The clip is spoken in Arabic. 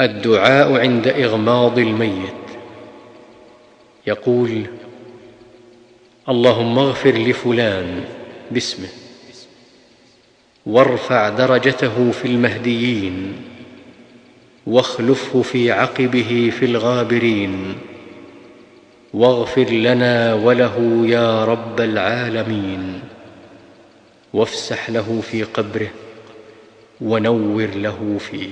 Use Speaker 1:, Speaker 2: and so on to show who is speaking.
Speaker 1: الدعاء عند إغماض الميت. يقول اللهم اغفر لفلان باسمه وارفع درجته في المهديين واخلفه في عقبه في الغابرين واغفر لنا وله يا رب العالمين وافسح له في قبره ونور له فيه.